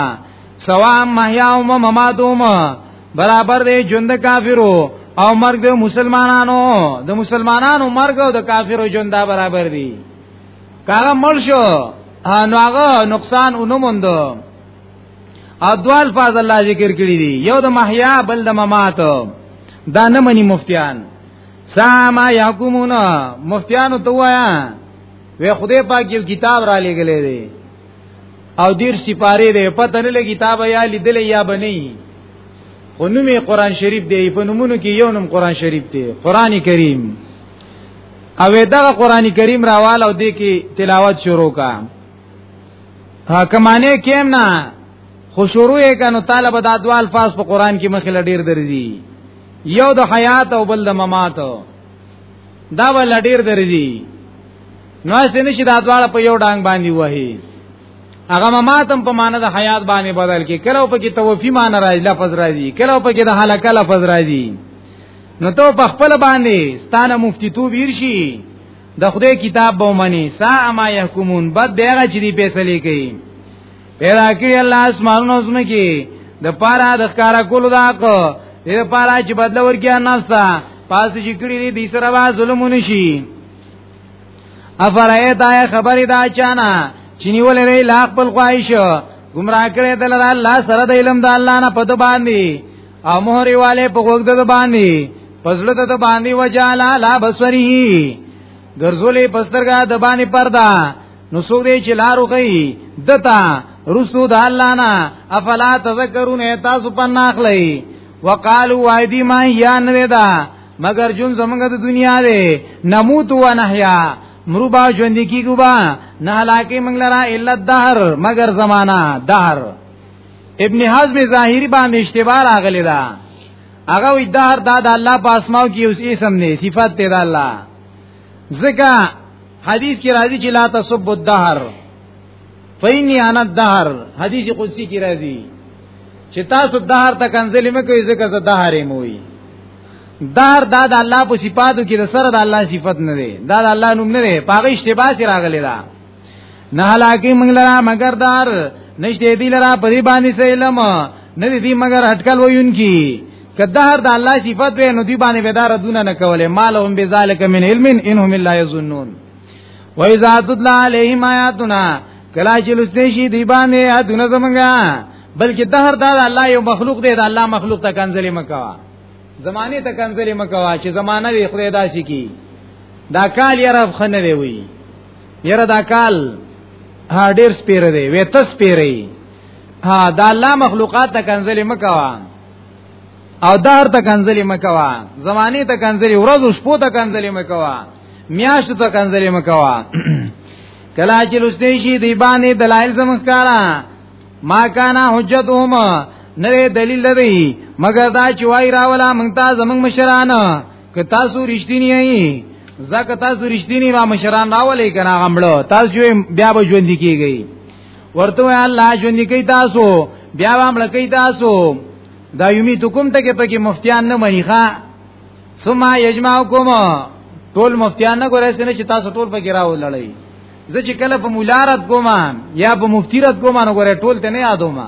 سوا محیا او مماتو ما برابر دی ژوند کافرو او مرګ د مسلمانانو د مسلمانانو مرګ او د کافرو ژوند برابر دی کاغه مړ شو نو هغه نقصان اونموندو او دوال فاز الله ذکر کړی دی یو د محیا بل د ممات دا نه منی مفتیان ساما یحکمون مفتیان ته وایا وی خدای پاک یو کتاب را لګلې دی او دیر سپاره دی پته نه لګی کتاب یا لیدل یا بنی خو نومې قران شریف دی په نومونو کې یو نوم قران شریف دی قران کریم او دغه قران کریم راواله او د کې تلاوت شروع کا حکمانه کېم نه خو شروع یې کنو طالب د ادوال فاس په قران کې مخې لډیر درځي یو د حیات او بل د ممات دا ول ډیر درځي نو اسې نشي د ادوال په یو ډنګ باندې وਹੀ هغه مماتم په معنی د حیات باندې بدل کې کله په کې توفی معنی راځي لفظ راځي کله په کې د هلاک لفظ راځي نو ته په خپل باندې ستانه مفتی تو ویرشي د خدای کتاب به منی سا ما يحكمون بد دغه چې دی فیصله کوي پیدا کړی الله اسمانونو زمه کې د پاره د ښکارا کولو دا کو د پاره چې بدل ورکیا نفسا پاس چې کړی دی د سره وا ظلمونه شي افرایت آیا خبری دا چانا چنیول ری لاخ پل خواهشو گمراه کړی دلر الله سره د علم د الله نه پد باندې او مهر والے په غوږ د باندې پزړه د باندې وجالا لا بصری ګرځولې پسترګه د باندې پردا نو څوک دې چې لارو کوي دتا رسو د الله نه افلا تذکرون تاسو په ناخلې وقالو وایدی ما یا نوې دا مگر جون زمونږ د دنیا دی نموت و نحیا مروبا ژوند کیږو با نه هلاکه منګ لرا الا الدهر مگر زمانہ دهر ابن حزم ظاهری باندې اشتباه راغلی دا هغه وی دهر دا د الله په اسماو کې اوس اسم نه صفات دی د الله ځکه حدیث کې راځي چې لا تسب الدهر فینی انا الدهر حدیث قدسی کې راځي چې تاسو دهر ته کنځلې مکوئ ځکه زه دهر یم وی دهر دا د الله په صفاتو کې د سره د الله صفت نه دی دا د الله نوم نه دی پاغه اشتباه راغلی دا نه هلاکی موږ لرا مگر دار نشته دی لرا پری باندې سلام نه دی مگر هټکل ویون کی کدا هر د الله صفات وي نو دی باندې ودار دونه نه کوله مالهم بذالک من علم انهم لا یظنون و اذا تطلع عليهم آیاتنا کلا چې لسته شي دی باندې ادونه زمونږه بلکې د هر د الله یو مخلوق دی د الله مخلوق ته کنځلې مکوا زمانه ته کنځلې مکوا چې زمانه وي خدای داسي کی دا کال یې رب خنه دی وی یره دا کال ها ډیر سپیر دی وې تس پیری ها دا الله مخلوقات ته کنزل مکوا او دهر ته کنزل مکوا زمانی ته کنزل ورځ شپو ته کنزل مکوا میاشت ته کنزل مکوا کلا چې لسته شي دی باندې دلایل زمکارا ما کانا حجتهم نه دلیل لري مګر دا چې وای راولا مونږ ته زمنګ مشران که تاسو رښتینی یې زکه تاسو رښتینی را مشران راولې کنه غمړو تاسو جو بیا به ژوند کیږي ورته الله ژوند کی تاسو بیا به مړ کی تاسو دا یومی تو کوم ته کې پکې مفتیان نه منی ښا ثم یجمعکم ټول مفتیان نه ګورې سن چې تاسو ټول پکې راو لړی زه چې کله په مولارت کوم یا په مفتیرت کوم نو ګورې ټول ته نه یادوم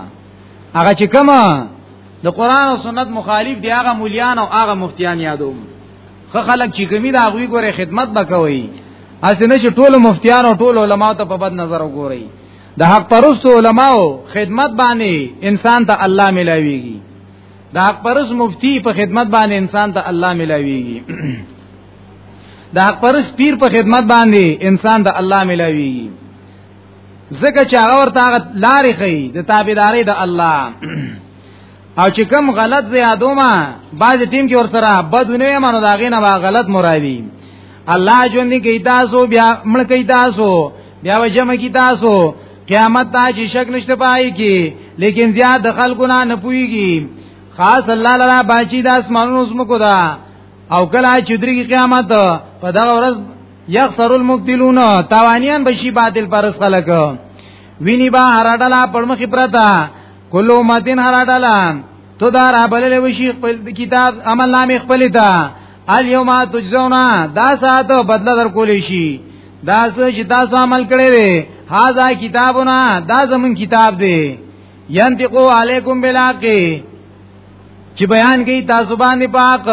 هغه چې کوم د قران او سنت مخالف دی هغه مولیان او هغه مفتیان یادوم خو خلک چې کمی دا غوي ګوره خدمت وکوي اسنه چې ټول مفتیان او ټول علما ته په بد نظر وګوري د حق پرست علماو خدمت باندې انسان ته الله ملاويږي د حق پرست مفتی په خدمت باندې انسان ته الله ملاويږي د حق پرست پیر په خدمت باندې انسان ته الله ملاويږي ځکه چې هغه ورته هغه لارې خي د تابعداري د الله او چې کم غلط زیادو ما باز ټیم کې ور سره بدونه مانو دا غینه وا غلط مرادي الله ژوند کې تاسو بیا مړ کې تاسو بیا وجم کې تاسو قیامت ته چې شک نشته پای کې لیکن زیاد د خلکو نه نه پويږي خاص الله لرا باچی د اسمانونو زمکو دا او کله چې درې قیامت په دا ورځ یخسر المبتلون تاوانیان بشي باطل پرس خلک ویني با هراډلا پړمخې پرتا کلو مدین هراډلا تو دا را بلل وشي خپل کتاب عمل نامې خپل تا الیوم تجزونا دا ساعت بدل در کولې شي دا چې تاسو عمل کړی وي هاذا کتابنا دا زمون کتاب دی ینتقو علیکم بلاقی چې بیان کوي تاسو باندې پاک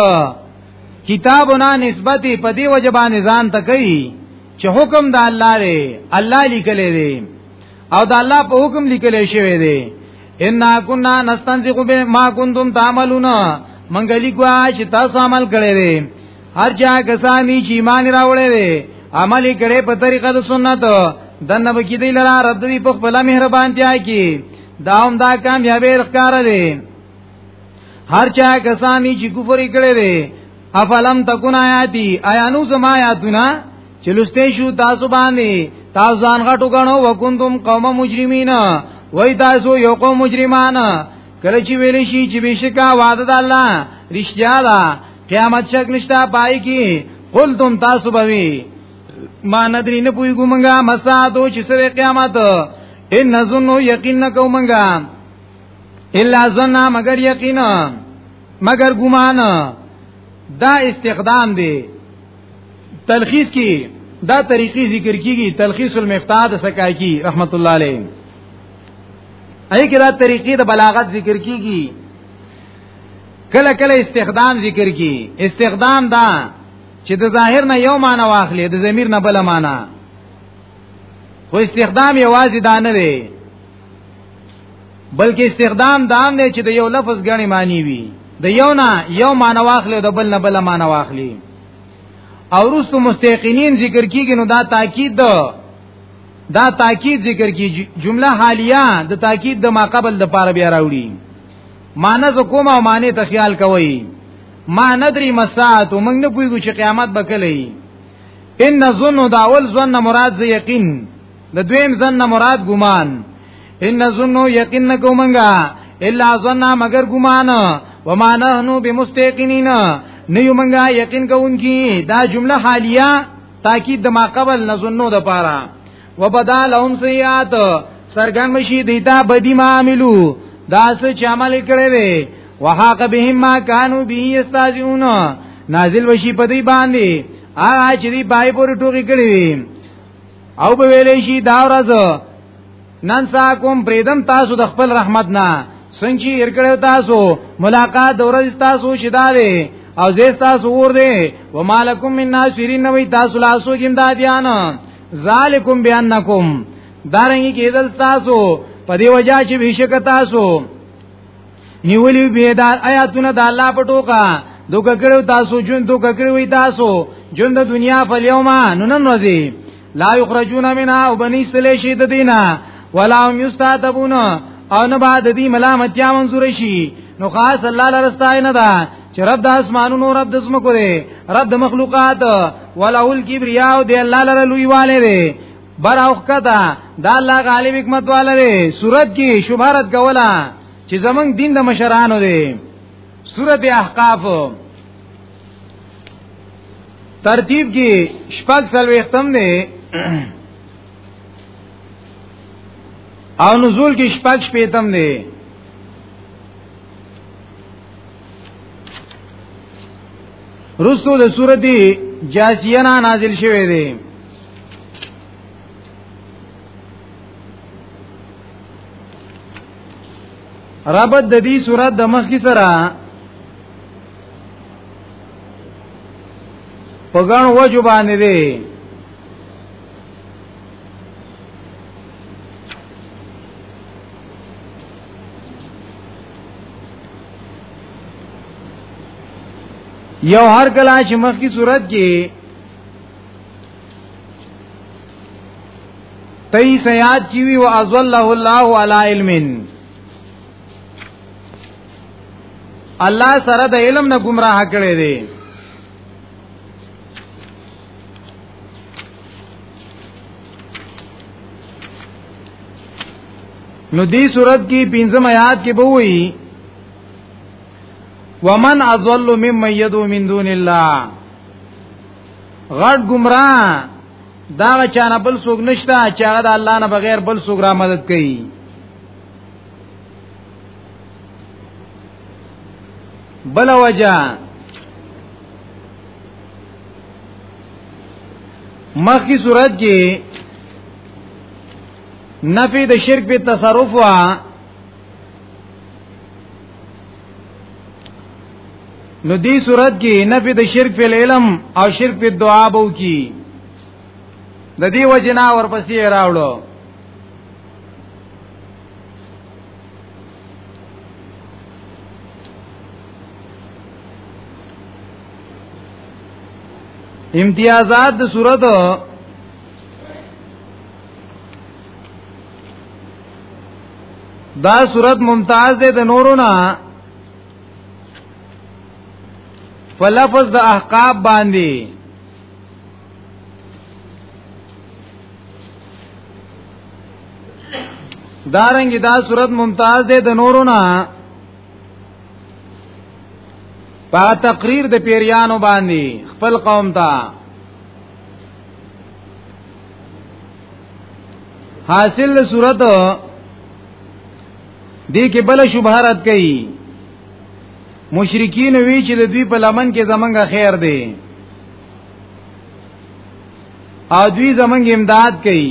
کتابونه نسبت په دی وجبان ځان ته کوي چې حکم د الله دی الله لیکلی دی او د الله په حکم لیکلی شوی دی ان كنا نستنزق بما كنتم تعملون منګ لیکوا چې تاسو عمل کړی دی هر چا کسانی چې ایمان راوړی دی عمل کړي په طریقه د سنت دنه بکی دی لرا رب دی په خپل مهربانتیا کی دا هم دا کامیابی ښکار دی هر چا کسانی چې کفر کړي دي افلم تکون آیاتی آیانو زما آیاتونه چې لسته شو تاسو باندې تاسو ځان غټو غنو وکنتم قوم مجرمین وای تاسو یو قوم مجرمان کله چې ویل شي چې بشکا وعده د الله رښتیا ده قیامت شک نشتا پای کی قلتم تاسو بوي ما ندری نه پوی ګمنګا مسادو چې سره قیامت ان نظنو یقینا کومنګا الا ظننا مگر یقینا مگر ګمان دا استخدام دی تلخیص کی دا طریقې ذکر کیږي تلخیص المفتاح د سکایکی رحمت الله علیه اې کې دا طریقې د بلاغت ذکر کیږي کله کله استخدام ذکر کی استخدام دا چې د ظاهر نه یو معنی واخلې د ضمیر نه بل معنی خو استخدام یوازې دا نه دی بلکې استخدام دام دی چې د یو لفظ غني معنی وي د یو نه یو معنی واخلې د بل نه بل معنی واخلې او رسو مستيقنين ذکر کیږي نو دا تاکید ده دا تاکید ذکر کی جمله حالیه د تاکید د ما قبل د پاره بیا راوړي معنی ز کومه معنی ته خیال کوي ما ندري مساعت موږ نه پوهیږو چې قیامت به کله وي ان ظن دا اول ظن مراد زه یقین د دویم ظن مراد ګمان ان ظن یقین کومنګا الا ظن مگر ګمان وما نحنو بمستيقنين نیو منګه یقین کوونکی دا جمله حالیه تاکید د ما قبل نظنو د پاره وبدا لهم سیئات سرګن مشي دیتا بدی ما عملو دا څه چې عمل کړی وي وحاق بهم ما كانوا به یستاجون نازل وشي په دې باندې هغه چې دی پای پور ټوکی کړی وي او به ویلې شي دا ورځ نن سا کوم پریدم تاسو د خپل رحمت نه څنګه چې هر کړو تاسو ملاقات د ورځ تاسو شیدارې او زیستا سور دی ومالکم من ناصرین نوی تاسو لاسو کیم دادیان ذالکم بیانکم دارنګي کېدل تاسو په دی وجہ چې بشک تاسو نیولی بيدار آیاتونه د الله په ټوکا دوک کړو تاسو جون دوک کړو تاسو جون د دنیا په لیوما نن ورځي لا یخرجون منها وبني سلیشی د دینه ولا هم یستعتبون او نه بعد دې ملامتیا منظور شي نو خاص الله لرستای نه ده چې رب د اسمانونو رب د زمکو دی رب د مخلوقات وله الکبریا او دی الله لره لوی والے دی بر اوخ کتا دا الله غالب حکمت والے دی صورت کې شبهرت کولا چې زمنګ دین د مشرانو دی سورت احقاف ترتیب کې شپږ سلو ختم دی او نزول کې شپږ شپې تم دی رسو د سورتی جاسیه نه نازل شوه دی ربط د دې سورات د مخ کی سره پګان وجو باندې دی یو هر کله چې مخ کی صورت کې تئی سیاد کی وی و ازله الله علی علم الله سره د علم نه گمراه کړي دي نو دې صورت کې پنځم آیات کې به وایي ومن اضل ممن يدعو من دون الله غټ گمراه دا چانه بل سوګ نشتا چې هغه د الله نه بغیر بل سوګ را مدد کوي بل وجه مخکې صورت کې نفی د شرک په تصرف وا نو دی صورت کې نفی د شرک په علم او شرک په دعا بو کی د دې وجنا ورپسې راوړو امتیازات د صورت دا صورت ممتاز ده د نورو نه فلفظ د احقاب باندې دارنګ دا صورت ممتاز ده د نورو نه په تقریر د پیریانو باندې خپل قوم ته حاصل صورت دې کې بل شبهارت کوي مشرکین وی چې د دوی په لمن کې زمونږ خیر دی او دوی زمونږ امداد کوي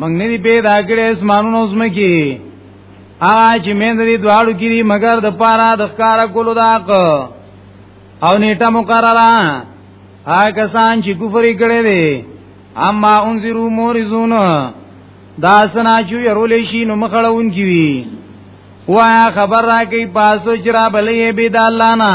موږ نه دی پیدا کړی اسمانونو زمکی هغه چې مې د دې دواړو کې دي مګر د پاره د ښکار کولو دا او نیټه مقرره هغه کسان چې کفر کړي دي اما انذرو مورزون دا سنا چې يرولې شي نو مخړون کی وی وایا خبر را کوي پاسو چې را بلې به د الله نه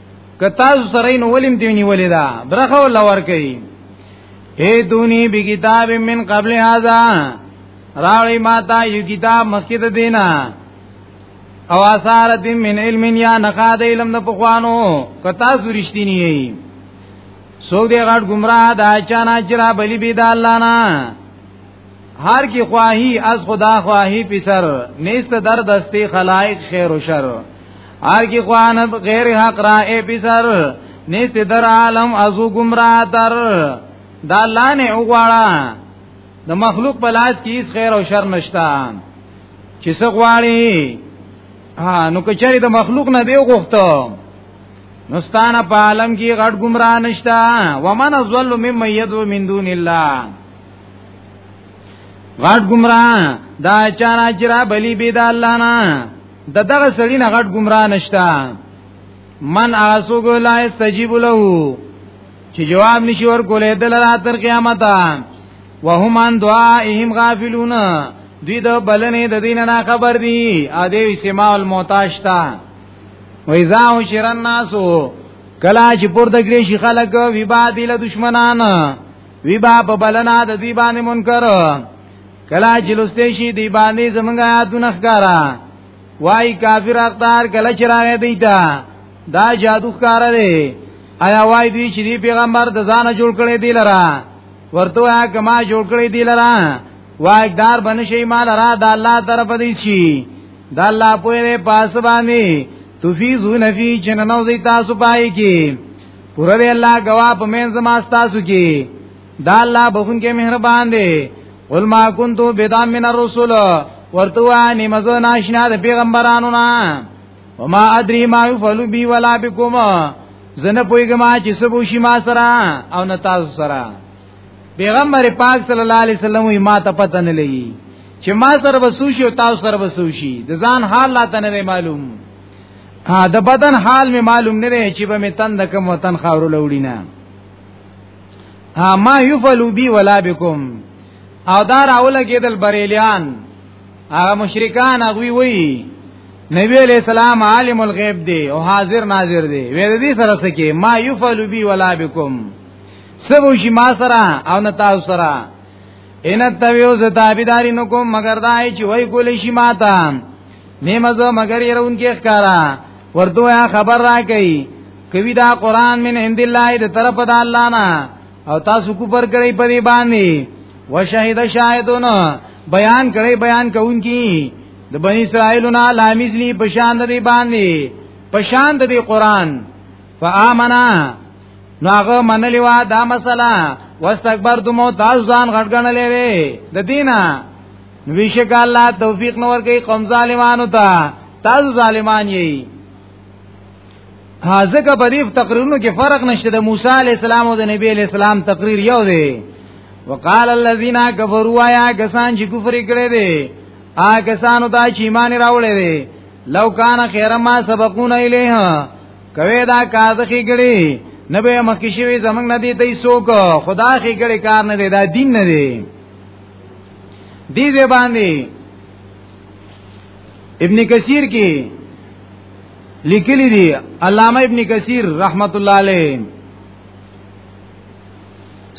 که تاسو سره نو ولیم دی نیولې دا برخه ول ورکي اے دونی بی کتاب من قبل هذا راوی ما تا یو کتاب مسجد دینا او آثار دین من علم یا نقاد علم د پخوانو کتا سرشتنی ای سوګ دی غټ گمراه دا چانا چرا بلی بی دا الله نه هر کی خواهی از خدا خواهی پیسر نیست در دستی خلائق خیر و شر هر کی خوان غیر حق را ای بسر نیست در عالم ازو گمراه تر دا الله نه وغواړه د مخلوق په لاس کې هیڅ خیر او شر نشتا چې څه غواړي ها نو کچاري د مخلوق نه دی غوښته نستانه په عالم کې غټ گمراه نشتا ومن ازل مم يدو من دون الله غټ گمراه دا چانا چرا بلی بيد الله نه د دغه سړی نه غټ گمراه نشتا من اسوګ لا استجیب له چې جواب نشي ورکولې د لرا تر قیامت وهم ان دعائهم غافلون دوی د بلنې د دین نه خبر دي ا دې سماع المحتاج تا و اذا شر الناس کلا چې پور د ګری شي خلک وی با دي له دشمنان وی با په بلنا د دی باندې منکر کلا چې لسته شي دی باندې زمونږ آیاتونه ښکارا وای کافر اقدار کله چې راغی دی تا دا جادو ښکارا دی آیا وای دوی چې دی پیغمبر د ځان جوړ کړي دی لرا ورته آ کما جوړ کړي دی لرا وای دار بنشي مال را د الله طرف دی شي د الله په لري پاس باندې تفیزو نفی چننو زی تاسو پای کی پورا دی اللہ گوا پمین زماز تاسو کی دا الله بخون کې مهربان دی قل ما كنت بدعا من الرسل ورتوا ني مزه ناشنا د پیغمبرانو نه وما ادري ما يفعل بي ولا بكم زنه پويګم چې سبو شي ما سره او نه تاسو سره پیغمبر پاک صلی الله علیه وسلم یې ما ته پته نه لګي چې ما سره وسوشي او تاسو سره وسوشي د ځان حال لا ته نه معلوم ها د بدن حال می معلوم نه چې به می تند کوم وطن خاورو لوړی نه ها ما یفعلوا بی ولا بكم او دا راوله کېدل بریلیان هغه مشرکان هغه وی نبی علیہ السلام عالم الغیب دی او حاضر ناظر دی وې دې سره سکه ما یفعل بی ولا بكم سبو شي ما سره او نه تاسو سره ان تبیو زتابیداری نکوم مگر دای چې وای کول شي ما ته نیمزو مگر يرون کې ښکارا ورته خبر را کوي کوي دا قران من عند الله د طرف د الله نه او تاسو کو پر کړی په دې باندې وشهد شاهدون بیان کړی بیان کوونکی د بنی اسرائیل نه لامزلی په شان د دې باندې په شان د دې قران فآمنا نو هغه منلی وا دا مسله واستكبرتم تاسو ځان غټګنلې وي د دینه نو ویشک الله توفیق نور کوي قوم ظالمانو ته تاسو ظالمان یی هاذکه په دې تقریرونو کې فرق نشته د موسی علی السلام او د نبی علی السلام تقریر یو دی وقال الذين كفروا يا کسان چې کفر کړي دي آ کسانو دا چې ایمان راوړي دي لو کان خیر ما سبقون الیه کوي دا کار د خېګړي نبه مخکې شوی زمنګ نه دی ته سوک خدا خېګړي کار نه دی دا دین نه دی دی دې باندې ابن کثیر کې لیکلی دی علامه ابن کثیر رحمت الله علیه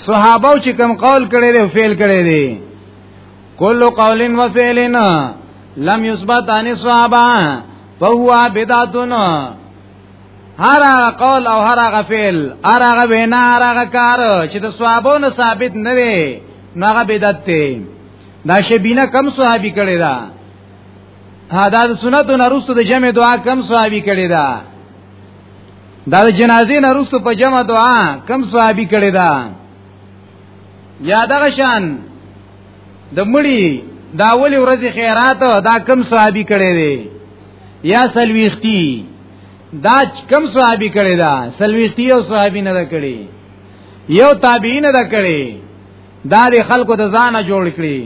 صحابه چې کوم قول کړي دي فعل کړي دي کل قول و فعل لم يثبت عن الصحابه فهو بدعتون هر قول او هر هغه فعل هر هغه وینا هر هغه کار چې د صحابو نه ثابت نه وي نو هغه بدعت دی دا شبینه کم صحابي کړي دا ها دا سنتو نرستو د جمع دعا کم صحابي کړي دا دا د جنازې نرستو په جمع دعا کم صحابي کړي دا یا دغه شان د مړي دا اولی ورځ خیرات دا کم صحابي کړي دي یا سلويختی دا کم صحابي کړي دا سلويختی او صحابي نه کړي یو تابعین دا کړي دا د خلکو د ځانه جوړ کړي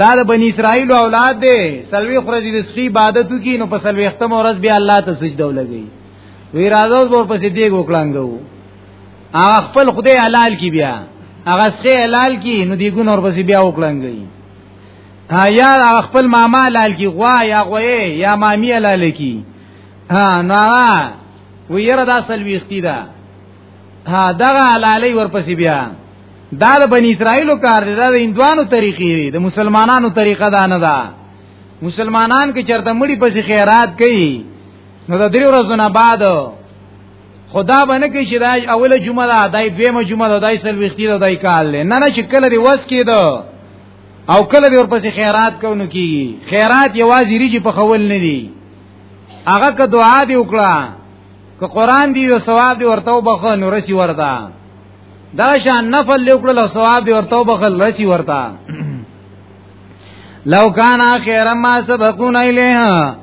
دا د بنی اسرائیل اولاد دی سلوی خرجی رزقی عبادتو کی نو په سلوی ختم ورځ بیا الله ته سجده ولګي وی راځو ور پسې دی ګوکلانګو هغه خپل خدای حلال کی بیا هغه سخه حلال کی نو دی ګون ور پسې بیا وکړنګي ها یا خپل ماما حلال کی غوا یا غوې یا مامی حلال کی ها نو وی یره دا سلوی اختی دا ها دغه حلالي ور پسې بیا دا د بنی اسرائیلو کار دی دا د هندوانو طریقې دی د مسلمانانو طریقه دا نه ده مسلمانان کې چرته مړي پسې خیرات کوي نو د دریو ورځو نه بعد خدا باندې کې چې دا اوله جمعه ده دای دویمه جمعه ده دای سل وختي ده دای کال نه نه چې کله دی وس کېدو او کله دی ورپسې خیرات کوونو کی خیرات یوازې ریږي په خول نه دی هغه که دعا دی وکړه که قران دی او ثواب دی ورته وبخنه رسی ورته دا شان نفل لیکل او ثواب ورته بخل رسی ورته لو کان خیر ما سبقون الیه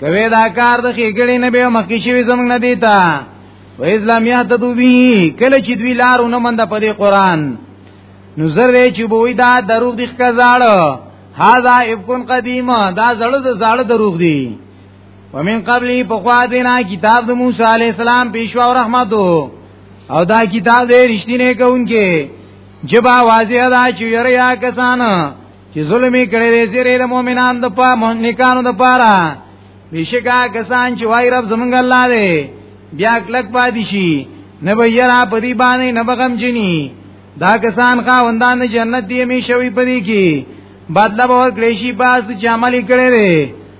کوي دا کار د خېګړې نه به مخکې شوی زمنګ نه دیتا و اسلام یهتدو به کله چې دوی لارونه مند په دې قران نو زر وی چې بوې دا دروغ دښکا زاړه هاذا ابکن قدیمه دا زړه زړه دروغ دی ومن قبلی په خوا دینا کتاب د موسی علی السلام پیشوا او رحمتو او دا کتاب دې رښتینه کوونکې جبا واضح دا چې یریا کسان چې ظلمي کړي دې سره د مؤمنان د پا مهنکانو د پاره بشکا کسان چې وای رب زمونږ الله دې بیا کلک پاتې شي نه به یرا په دې باندې نه بغم جنی دا کسان خاوندان جنت دی می شوی پدې کې بدلا به ور کړی شي باز چې عملي کړي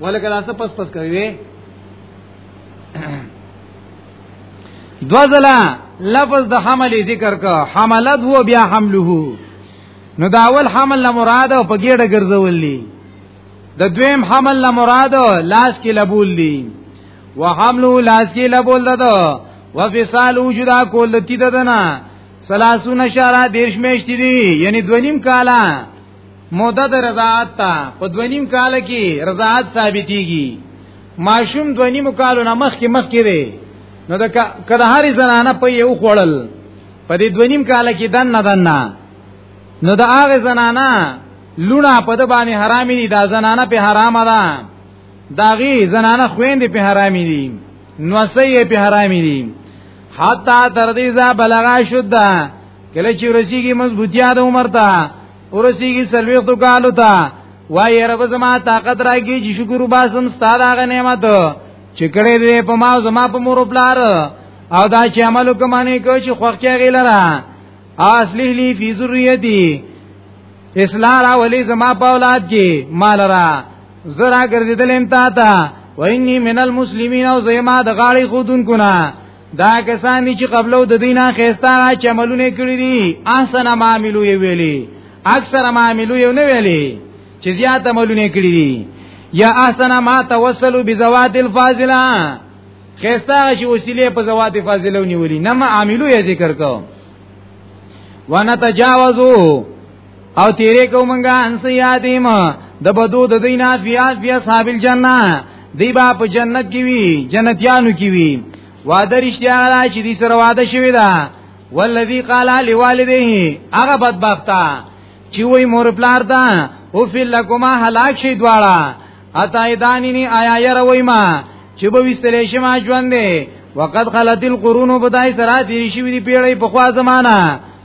ولکه لاسه پس پس کوي دوزلا لفظ د حمل ذکر کا حملت هو بیا حمله نو دا اول حمل نه مراد او په ګډه ګرځول دي د دویم حمل نه مراد لاس کې لبول دي وحمله لاس کې لبول ده وفصال وجودا کول دي ددنه سلاسون شارا دیرش میشتی دی یعنی دونیم کالا موده د رضاعت ته په دونیم کال کې رضاعت ثابتېږي ماشوم دونیم کال نه مخ کې مخ کې دی نو د کله هرې زنانه په یو خوړل په دې دونیم کال کې دن نه دن نه نو د هغه زنانه لونه په د باندې حرام دي دا زنانه په حرامه ده داغي زنانه خويندې په حرام دي نو سې په حرام دي حتا تر دې ځا بلغا شوه کله چې ورسیږي مضبوطیا د عمر ته ورسیږي سلويختو کالو ته وای رب زما طاقت راګي چې شکر وباسم ستاره غ نعمت چې کړې دې په ما زما په مور بلار او دا چې عمل وکمانه کو چې خوخه غیلره اصلح لی فی ذریتی اصلاح را ولی زما په اولاد کې مال را زرا ګرځیدل انتا تا ویني من المسلمین او زما د غاړي خودونکو نه دا کسان چې قبلو د دینه خيستا چې عملونه کړی دي احسن ما عملو یې ویلي اکثر ما عملو یې نه ویلي چې زیات عملونه کړی دي یا احسن ما توسلوا بزوات الفاضله خيستا چې وسیله په زوات فاضله ونیولي نه ما عملو یې ذکر کو ونتجاوزو او تیرې کومنګا انس یادیم د بدو د دینا فیا فیا صاحب الجنه دی با په جنت کې وی جنتیانو کې وی وعده رښتیا را چې دې سره وعده شوی دا والذي قال لوالديه هغه بدبختا چې وای مور پلار دا او فی لکما هلاک شي دواړه اتا ایدانینی آیا ير وای ما چې به وستلې شما ژوند وقد خلت القرون بدای سره دې شي وی پیړې په خوا زمانہ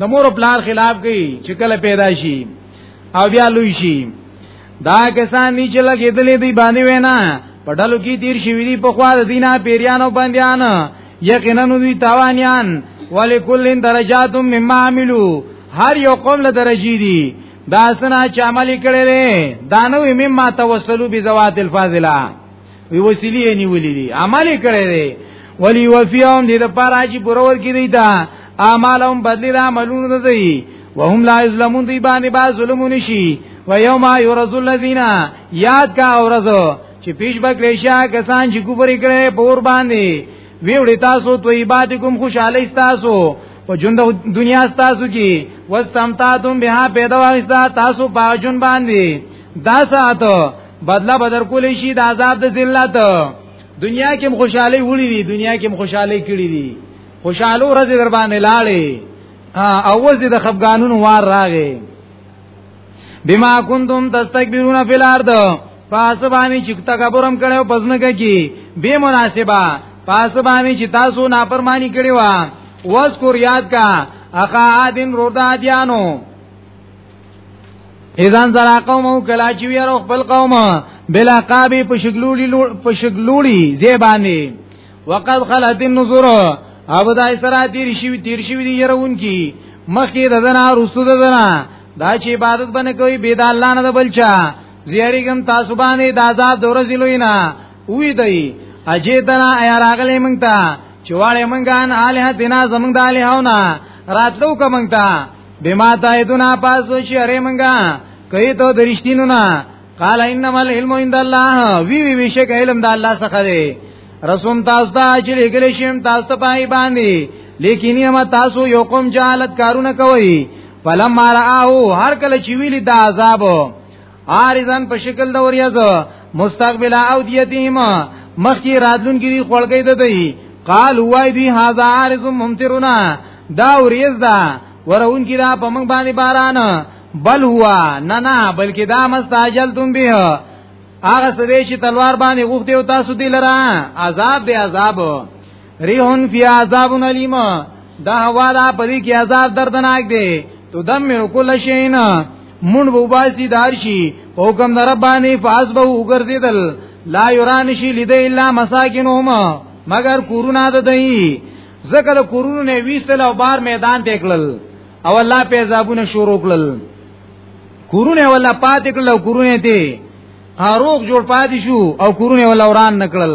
د مور پلار خلاف کوي چې کله پیدا شي او بیا لوی شي دا کسان نه چې لګېدلې دی باندې وینا په ډلو کې تیر شي وی په خوا د دینه پیریانو باندېان یقینا دوی تاوانیان ولکلن درجات مما عملو هر یو قوم له درجی دي دا سنا چې عمل کړي دانو مما توسلو بذوات الفاضله وی وسیلی نیولې دي عمل کړی دی ولی وفیهم دې د پاره چې پرور کې دی دا اعمالهم بدلی را عملونه نه دی وهم لا یظلمون دی باندې با ظلم نشي و یوم یرز الذین یاد کا اورزو چې پیش بکړی شا کسان چې کوبري کړي پور باندې ویوړی تاسو طیبات کوم خوشاله تاسو په ژوند دنیا تاسو کې واستمتعتم بها پیدا واغستا تاسو په جون باندې دا ساته بدلا بدر کولې شي د عذاب د ذلت دنیا کې هم خوشحالي وړي دي دنیا کې هم خوشحالي کړي دي خوشحالو ورځ در باندې لاړې اول دې د خفګانونو وار راغې بما کنتم تستكبرون فی الارض پاسبانی چې تکبرم کړو پزنګه کی به مناسبه پاسبانی چې تاسو نافرمانی کړی و واذکر یاد کا اخا عادن رودا دیانو اذن زرا قوم کلا چې ویرو خپل قوم بلا قابې په شګلوړي په شګلوړي زیبانی وقد خلت النذر او دا سره تیر شي تیر شي دی يرون کی مخکې ددنا رسو ددنا دا چې عبادت باندې کوي بيد الله نه بلچا زیاری کوم تاسو باندې د عذاب دور زلوینا وی دی اجیتنا ایا راغلی مونږ ته چواړې مونږه ان الہ دنا زمونږ د الہونه راتلو کوم ته بما تایدنا پاسو چې اره منګه کوي ته درشتینو نه قال انما العلم عند الله وی وی وی شک علم د الله څخه دی رسوم تاسو ته چې لګل شیم تاسو ته پای باندې لیکن یم تاسو یو قوم جهالت کارونه کوي فلم ما راو هر کله چې ویلی دا عذاب عارضان په شکل د وریاځو مستقبل او دیتهم مخکی راتلون کې دی خړګې ده دی قال وای دی هاذا عارض ممترنا دا وریز دا ورون کې دا په موږ باندې باران بل هوا نه نه بلکې دا مستعجل تم به هغه سوي چې تلوار باندې غوښته او تاسو دی لره عذاب به عذاب ریحون فی عذاب علیم دا هوا دا پدې کې عذاب دردناک دی تو دمر کل شینا مون بو باسی دارشی په حکم در باندې فاس به وګرځیدل لا یران شی لید الا مساکنهم مگر کورونا د دی زکه د کورونا نه ویستل او بار میدان ته کړل او الله په عذابونه شروع کړل کورونا ولا پات کړل او کورونا ته هاروغ جوړ پات شو او کورونا ولا وران نکړل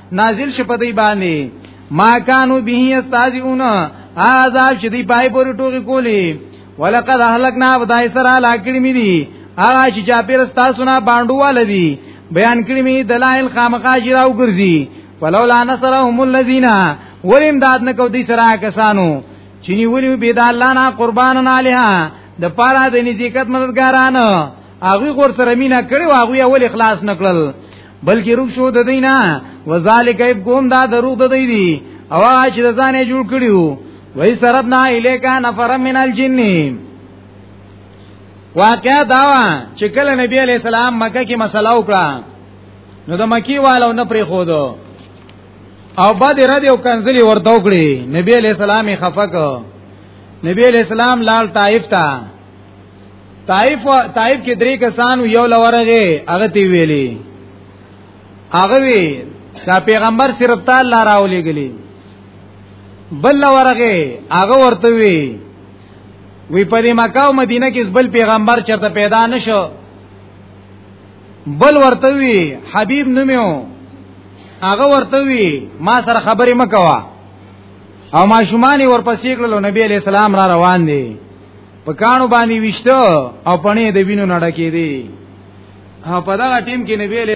نازل شپه دی باندې ما کانو به استاذون هاذا چې دی پای پورې ټوکی کولی ولقد اهلکنا بدای سره لاکړی می دي هغه چې چا پیر تاسو نه باندې والدي بیان کړی می دلایل خامخا شراو ګرځي ولولا نصرهم الذين ولیم داد نه کو دي سره کسانو چینی ولی بيد الله نه قربان نه الها د پاره د نزیکت مددګارانو هغه غور سره مینا کړو هغه ول اخلاص نکړل بلکې روک شو د دینه وذالک ابکم دا دروغ د دی دی او چې د ځانې جوړ کړیو وای سرتنا الیکا نفر من الجن واقعا دا چې کله نبی علی السلام مکه کې مسله وکړه نو د مکی والو نه پری خو دو او بعد رد او کنزلی ورته وکړي نبی علی السلام خفق نبی علی السلام لال طائف ته طائف طائف کې درې کسان یو لورغه هغه تی ویلي هغه وی دا پیغمبر صرف تعالی راولې غلي بل لورغه هغه ورته وی وی په مکه او مدینه کې بل پیغمبر چرته پیدا نشو بل ورته وی حبیب نومیو هغه ورته وی ما سره خبرې مکوا او ما شومان ورپسې کړلو نبی علی السلام را روان دي په کانو باندې وشته او پنه د وینو نړه کې دي او په دا ټیم کې نبی له